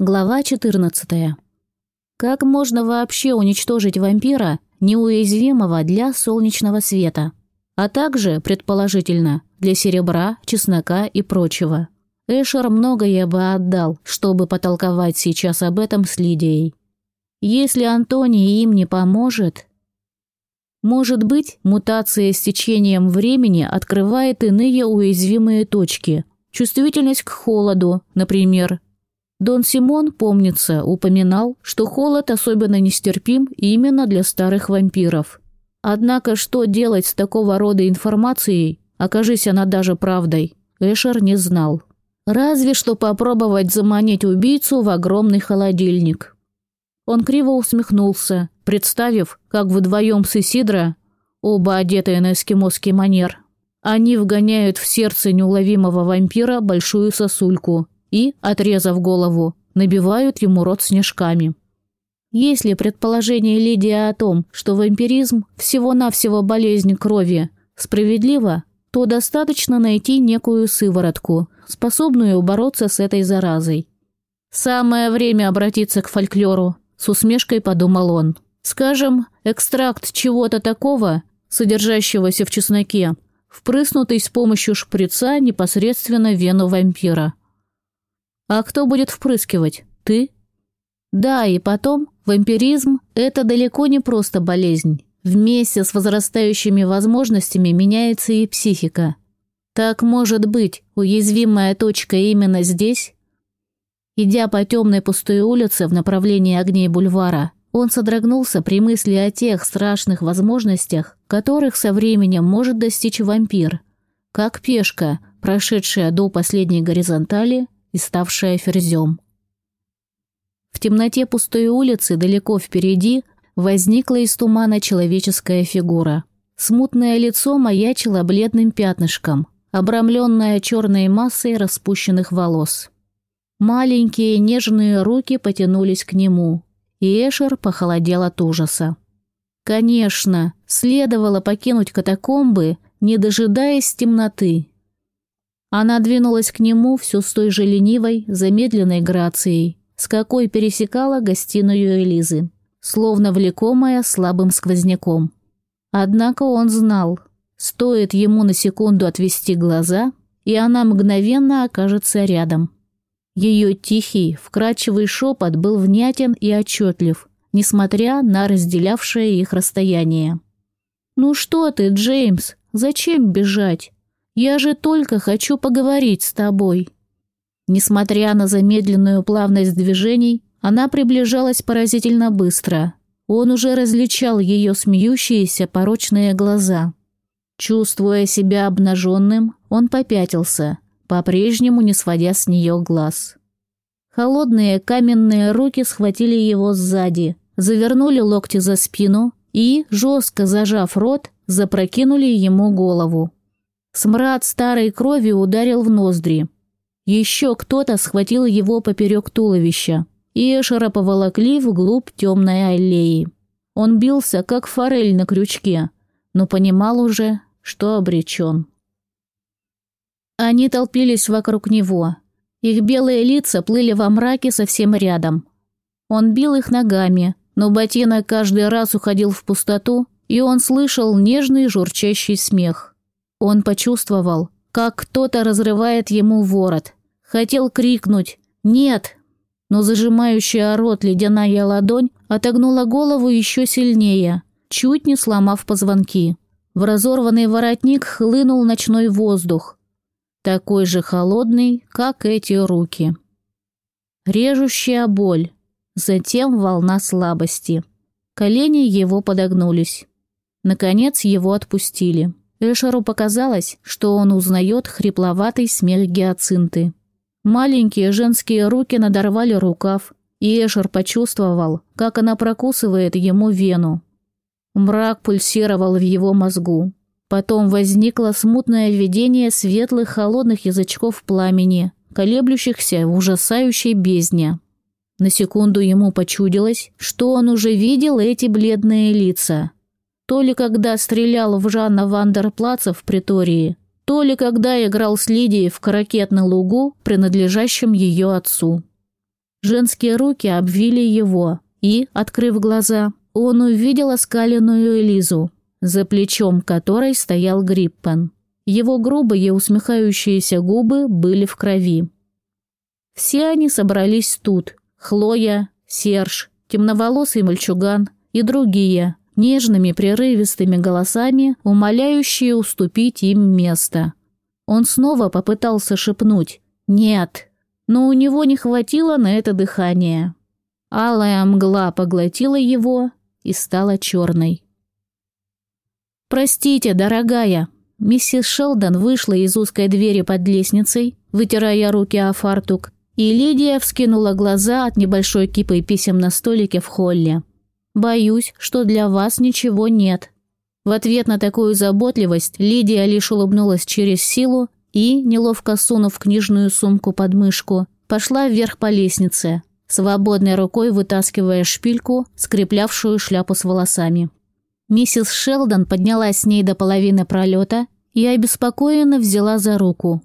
Глава 14. Как можно вообще уничтожить вампира, неуязвимого для солнечного света, а также, предположительно, для серебра, чеснока и прочего? Эшер многое бы отдал, чтобы потолковать сейчас об этом с Лидией. Если Антоний им не поможет... Может быть, мутация с течением времени открывает иные уязвимые точки. Чувствительность к холоду, например, Дон Симон, помнится, упоминал, что холод особенно нестерпим именно для старых вампиров. Однако что делать с такого рода информацией, окажись она даже правдой, Эшер не знал. Разве что попробовать заманить убийцу в огромный холодильник. Он криво усмехнулся, представив, как вдвоем с Исидро, оба одетые на эскимосский манер, они вгоняют в сердце неуловимого вампира большую сосульку – и, отрезав голову, набивают ему рот снежками. Если предположение Лидии о том, что вампиризм – всего-навсего болезнь крови, справедливо, то достаточно найти некую сыворотку, способную бороться с этой заразой. «Самое время обратиться к фольклору», – с усмешкой подумал он. «Скажем, экстракт чего-то такого, содержащегося в чесноке, впрыснутый с помощью шприца непосредственно в вену вампира. А кто будет впрыскивать? Ты? Да, и потом, вампиризм – это далеко не просто болезнь. Вместе с возрастающими возможностями меняется и психика. Так может быть, уязвимая точка именно здесь? Идя по темной пустой улице в направлении огней бульвара, он содрогнулся при мысли о тех страшных возможностях, которых со временем может достичь вампир. Как пешка, прошедшая до последней горизонтали – и ставшая ферзем. В темноте пустой улицы далеко впереди возникла из тумана человеческая фигура. Смутное лицо маячило бледным пятнышком, обрамленное черной массой распущенных волос. Маленькие нежные руки потянулись к нему, и Эшер похолодел от ужаса. Конечно, следовало покинуть катакомбы, не дожидаясь темноты, она двинулась к нему все с той же ленивой, замедленной грацией, с какой пересекала гостиную Элизы, словно влекомая слабым сквозняком. Однако он знал, стоит ему на секунду отвести глаза, и она мгновенно окажется рядом. Ее тихий, вкрадчивый шепот был внятен и отчетлив, несмотря на разделявшее их расстояние. «Ну что ты, Джеймс, зачем бежать? Я же только хочу поговорить с тобой». Несмотря на замедленную плавность движений, она приближалась поразительно быстро. Он уже различал ее смеющиеся порочные глаза. Чувствуя себя обнаженным, он попятился, по-прежнему не сводя с нее глаз. Холодные каменные руки схватили его сзади, завернули локти за спину и, жестко зажав рот, запрокинули ему голову. Смрад старой крови ударил в ноздри. Еще кто-то схватил его поперек туловища, и Эшера поволокли вглубь темной аллеи. Он бился, как форель на крючке, но понимал уже, что обречен. Они толпились вокруг него. Их белые лица плыли во мраке совсем рядом. Он бил их ногами, но ботинок каждый раз уходил в пустоту, и он слышал нежный журчащий смех. Он почувствовал, как кто-то разрывает ему ворот. Хотел крикнуть «Нет!», но зажимающая рот ледяная ладонь отогнула голову еще сильнее, чуть не сломав позвонки. В разорванный воротник хлынул ночной воздух, такой же холодный, как эти руки. Режущая боль, затем волна слабости. Колени его подогнулись. Наконец его отпустили. Эшеру показалось, что он узнает хрипловатый смех гиацинты. Маленькие женские руки надорвали рукав, и Эшер почувствовал, как она прокусывает ему вену. Мрак пульсировал в его мозгу. Потом возникло смутное видение светлых холодных язычков пламени, колеблющихся в ужасающей бездне. На секунду ему почудилось, что он уже видел эти бледные лица – то ли когда стрелял в Жанна Вандерплаца в притории, то ли когда играл с Лидией в каракет на лугу, принадлежащем ее отцу. Женские руки обвили его, и, открыв глаза, он увидел оскаленную Элизу, за плечом которой стоял Гриппен. Его грубые усмехающиеся губы были в крови. Все они собрались тут. Хлоя, Серж, темноволосый мальчуган и другие, нежными прерывистыми голосами, умоляющие уступить им место. Он снова попытался шепнуть «Нет», но у него не хватило на это дыхания. Алая мгла поглотила его и стала черной. «Простите, дорогая», Миссис Шелдон вышла из узкой двери под лестницей, вытирая руки о фартук, и Лидия вскинула глаза от небольшой кипы писем на столике в холле. «Боюсь, что для вас ничего нет». В ответ на такую заботливость Лидия лишь улыбнулась через силу и, неловко сунув книжную сумку под мышку, пошла вверх по лестнице, свободной рукой вытаскивая шпильку, скреплявшую шляпу с волосами. Миссис Шелдон поднялась с ней до половины пролета и обеспокоенно взяла за руку.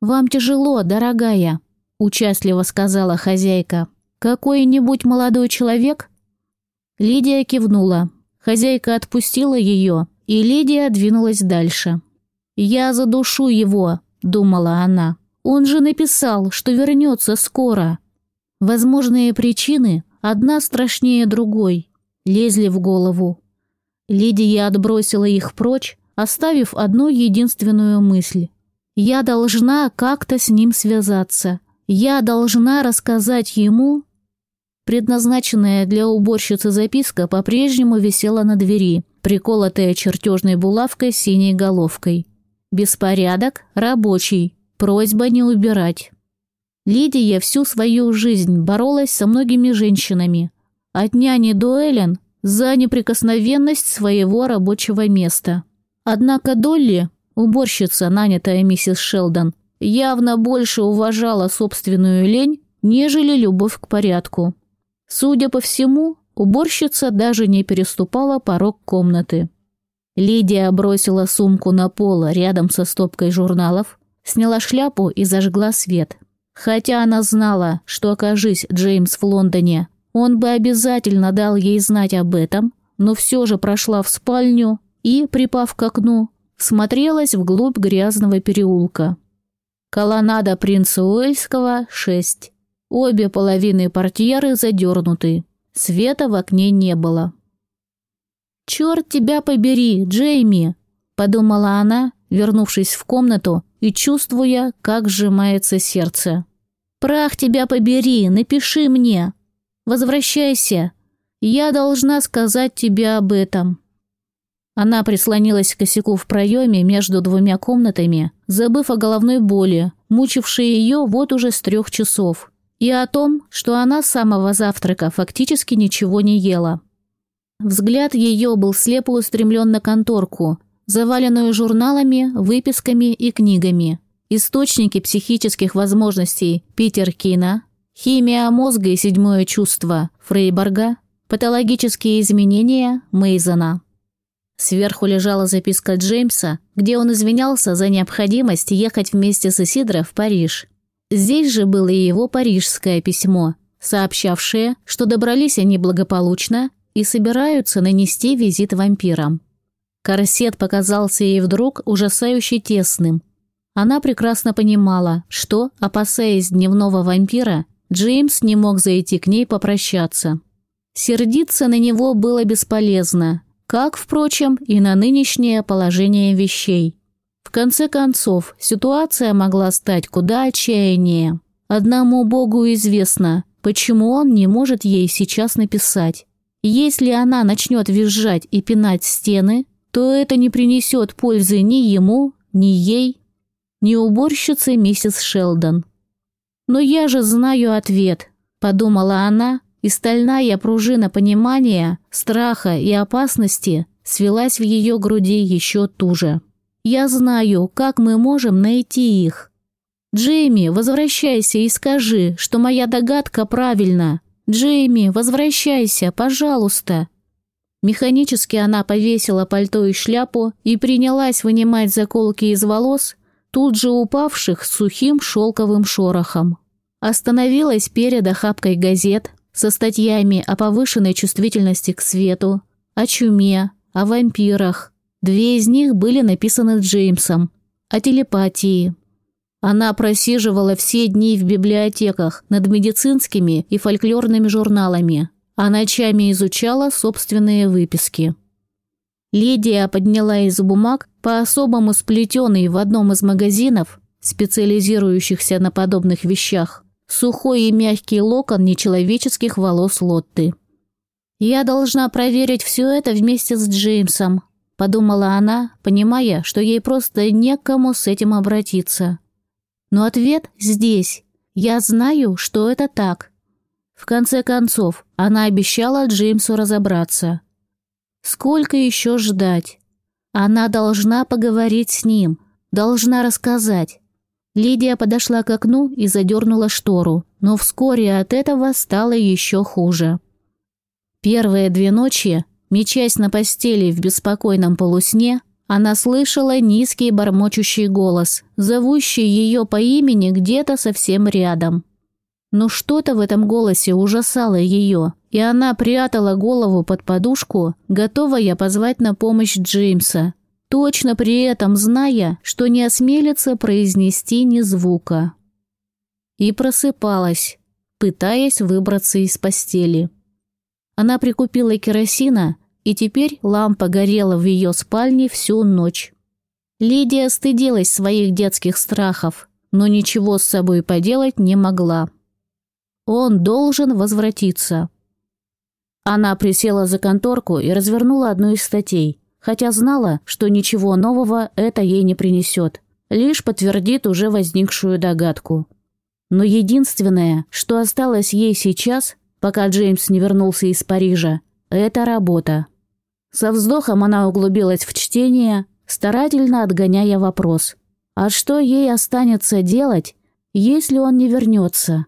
«Вам тяжело, дорогая», – участливо сказала хозяйка. «Какой-нибудь молодой человек?» Лидия кивнула. Хозяйка отпустила ее, и Лидия двинулась дальше. «Я задушу его», – думала она. «Он же написал, что вернется скоро». Возможные причины, одна страшнее другой, лезли в голову. Лидия отбросила их прочь, оставив одну единственную мысль. «Я должна как-то с ним связаться. Я должна рассказать ему...» Предназначенная для уборщицы записка по-прежнему висела на двери, приколотая чертежной булавкой с синей головкой. «Беспорядок рабочий. Просьба не убирать». Лидия всю свою жизнь боролась со многими женщинами. От няни до Эллен за неприкосновенность своего рабочего места. Однако Долли, уборщица, нанятая миссис Шелдон, явно больше уважала собственную лень, нежели любовь к порядку. Судя по всему, уборщица даже не переступала порог комнаты. Лидия бросила сумку на пол рядом со стопкой журналов, сняла шляпу и зажгла свет. Хотя она знала, что окажись Джеймс в Лондоне, он бы обязательно дал ей знать об этом, но все же прошла в спальню и, припав к окну, смотрелась вглубь грязного переулка. Колоннада принца Уэльского, 6. Обе половины портьеры задернуты. Света в окне не было. «Черт тебя побери, Джейми!» – подумала она, вернувшись в комнату и чувствуя, как сжимается сердце. «Прах тебя побери, напиши мне! Возвращайся! Я должна сказать тебе об этом!» Она прислонилась к косяку в проеме между двумя комнатами, забыв о головной боли, мучившей ее вот уже с трех часов, и о том, что она с самого завтрака фактически ничего не ела. Взгляд ее был слепо устремлен на конторку, заваленную журналами, выписками и книгами. Источники психических возможностей Питер Кина, химия мозга и седьмое чувство Фрейборга, патологические изменения Мейзена. Сверху лежала записка Джеймса, где он извинялся за необходимость ехать вместе с Исидро в Париж. Здесь же было и его парижское письмо, сообщавшее, что добрались они благополучно и собираются нанести визит вампирам. Корсет показался ей вдруг ужасающе тесным. Она прекрасно понимала, что, опасаясь дневного вампира, Джеймс не мог зайти к ней попрощаться. Сердиться на него было бесполезно, как, впрочем, и на нынешнее положение вещей. В конце концов, ситуация могла стать куда отчаяннее. Одному Богу известно, почему он не может ей сейчас написать. Если она начнет визжать и пинать стены, то это не принесет пользы ни ему, ни ей, ни уборщице миссис Шелдон. «Но я же знаю ответ», – подумала она, и стальная пружина понимания, страха и опасности свелась в ее груди еще туже. «Я знаю, как мы можем найти их». «Джейми, возвращайся и скажи, что моя догадка правильна. Джейми, возвращайся, пожалуйста». Механически она повесила пальто и шляпу и принялась вынимать заколки из волос, тут же упавших с сухим шелковым шорохом. Остановилась перед охапкой газет со статьями о повышенной чувствительности к свету, о чуме, о вампирах. Две из них были написаны Джеймсом, о телепатии. Она просиживала все дни в библиотеках над медицинскими и фольклорными журналами, а ночами изучала собственные выписки. Лидия подняла из бумаг по-особому сплетенный в одном из магазинов, специализирующихся на подобных вещах, сухой и мягкий локон нечеловеческих волос Лотты. «Я должна проверить все это вместе с Джеймсом», – подумала она, понимая, что ей просто некому с этим обратиться. Но ответ здесь. Я знаю, что это так. В конце концов, она обещала Джеймсу разобраться. Сколько еще ждать? Она должна поговорить с ним, должна рассказать. Лидия подошла к окну и задернула штору, но вскоре от этого стало еще хуже. Первые две ночи, мечась на постели в беспокойном полусне, она слышала низкий бормочущий голос, зовущий ее по имени где-то совсем рядом. Но что-то в этом голосе ужасало ее, и она прятала голову под подушку, готовая позвать на помощь Джеймса, точно при этом зная, что не осмелится произнести ни звука. И просыпалась, пытаясь выбраться из постели. Она прикупила керосина, и теперь лампа горела в ее спальне всю ночь. Лидия стыдилась своих детских страхов, но ничего с собой поделать не могла. Он должен возвратиться. Она присела за конторку и развернула одну из статей, хотя знала, что ничего нового это ей не принесет, лишь подтвердит уже возникшую догадку. Но единственное, что осталось ей сейчас, пока Джеймс не вернулся из Парижа, это работа. Со вздохом она углубилась в чтение, старательно отгоняя вопрос. А что ей останется делать, если он не вернется?